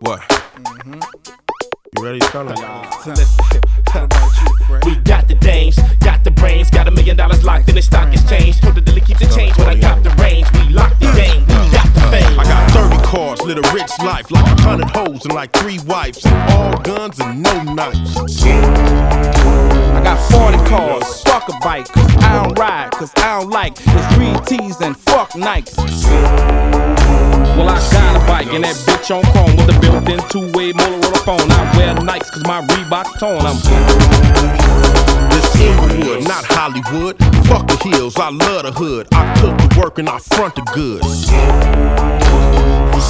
What? Mm-hmm. You ready, fella? We got the dames, got the brains, got a million dollars locked in the stock exchange. Mm-hmm. Told the dealer keep the change when I got the range. We locked the game, we mm-hmm. got the fame. I got 30 cars, live a rich life, like a hundred hoes and like three wives, and all guns and no knives. I got 40 cars, fuck a bike, cause I don't ride, cause I don't like it's three T's and fuck Nikes. Well, I got a bike and that bitch on chrome with a built-in two-way Motorola phone. I wear Nikes cause my Reebok's torn. I'm This Inglewood, not Hollywood. Fuck the hills, I love the hood. I cook the work and I front the goods.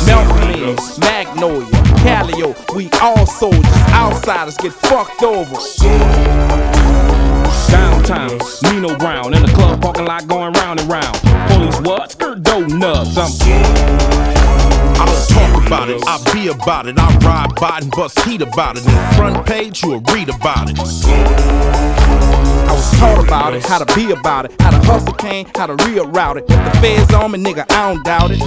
Melphaline, Magnolia, Calio, we all soldiers. Outsiders get fucked over. downtown, Nino Brown in the club parking lot going round and round. Police what? Skirt donuts. I'm I don't talk about it, I be about it. I ride by and bust heat about it. In the front page, you'll read about it. I was taught about it, how to be about it, how to hustle came, how to reroute it. If the feds on me, nigga, I don't doubt it.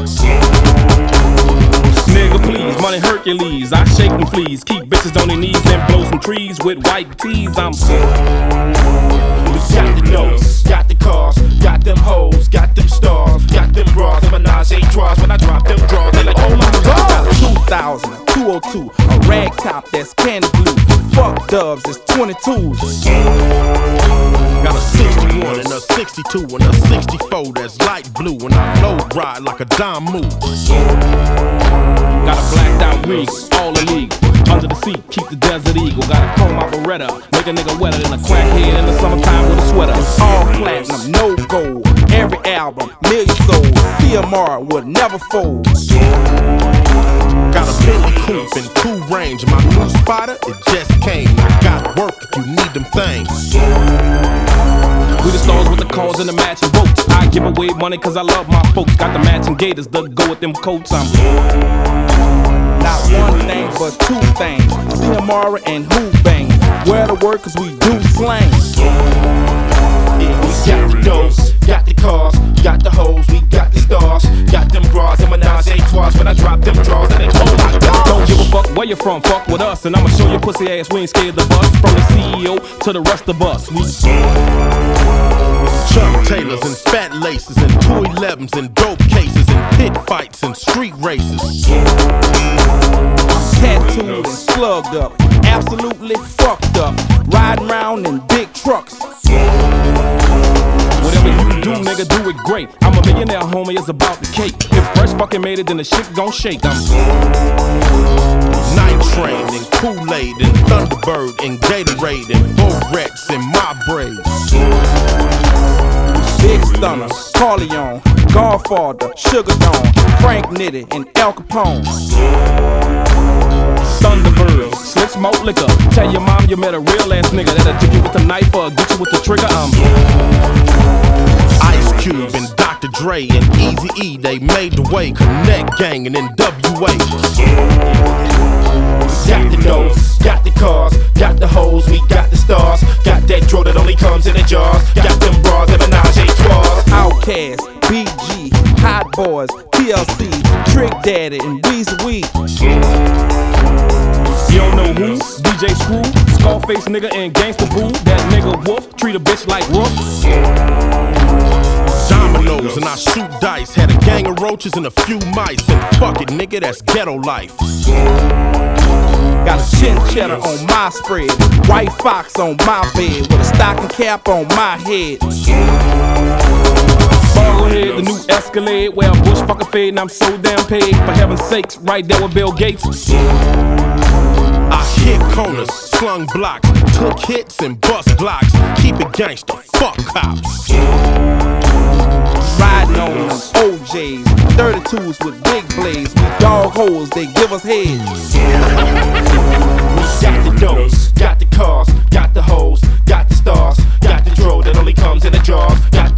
Nigga, please, money Hercules. I shake them fleas, keep bitches on their knees and blow some trees with white tees. I'm got the notes, got the cars, got them hoes, got them stars, got them bras, menage a trois. When I drop them draws, 2000, a 202, a rag top that's candy blue. Fuck dubs, it's 22s. Got a 61 and a 62 and a 64 that's light blue. And I low ride like a dime move. got a blacked out rig, all illegal. Under the seat, keep the desert eagle. Got a chrome operetta, make a nigga wetter than a crackhead in the summertime with a sweater. All platinum, no gold. Every album, million sold. CMR would never fold. Got a Bentley coupe and two range. My new spotter, it just came. I got work if you need them things. We the stars with the cars and the matching boats. I give away money cause I love my folks. Got the matching gators the go with them coats. I'm Not one thing, but two things. CMR and Hoo Bang. Where the work, we do slang. Yeah, we got you from, fuck with us. And I'ma show your pussy ass we ain't scared the bus. From the CEO to the rest of us. We Chuck Taylors and fat laces and 211s and dope cases and pit fights and street races. Tattooed and slugged up. Absolutely fucked up. Riding around in big trucks. Whatever you do, nigga, do it great. I'm a millionaire, homie, it's about the cake. If Fresh fucking made it, then the shit gon' shake. I'm Train and Kool-Aid and Thunderbird and Gatorade and Borex and my braids. Big Stunna, Corleone, Godfather, Sugar Dome, Frank Nitty, and Al Capone. Thunderbird, slick smoke liquor. Tell your mom you met a real ass nigga that'll jig you with the knife or get you with the trigger. I'm Ice Cube and Dr. Dre and Eazy E, they made the way. Connect Gang and NWA. That only comes in the jars, got them bras, and menage a trois. Outkast, BG, Hot Boys, TLC, Trick Daddy, and Weezy Wee. You don't know who? DJ Screw, Scarface nigga, and Gangsta Boo. That nigga Wolf, treat a bitch like Wolf. Dominoes and I shoot dice. Had a gang of roaches and a few mice. And fuck it, nigga, that's ghetto life. Got a chin cheddar on my spread, white fox on my bed, with a stocking cap on my head. Ballhead, the new Escalade, where a bush fucker fade, and I'm so damn paid. For heaven's sakes, right there with Bill Gates. I hit corners, slung blocks, took hits and bust glocks. Keep it gangster, fuck cops. Riding on OJs, 32s with big blades, we dog holes, they give us heads. we Got the dose, got the cars, got the hoes, got the stars, got the dro that only comes in the jars, got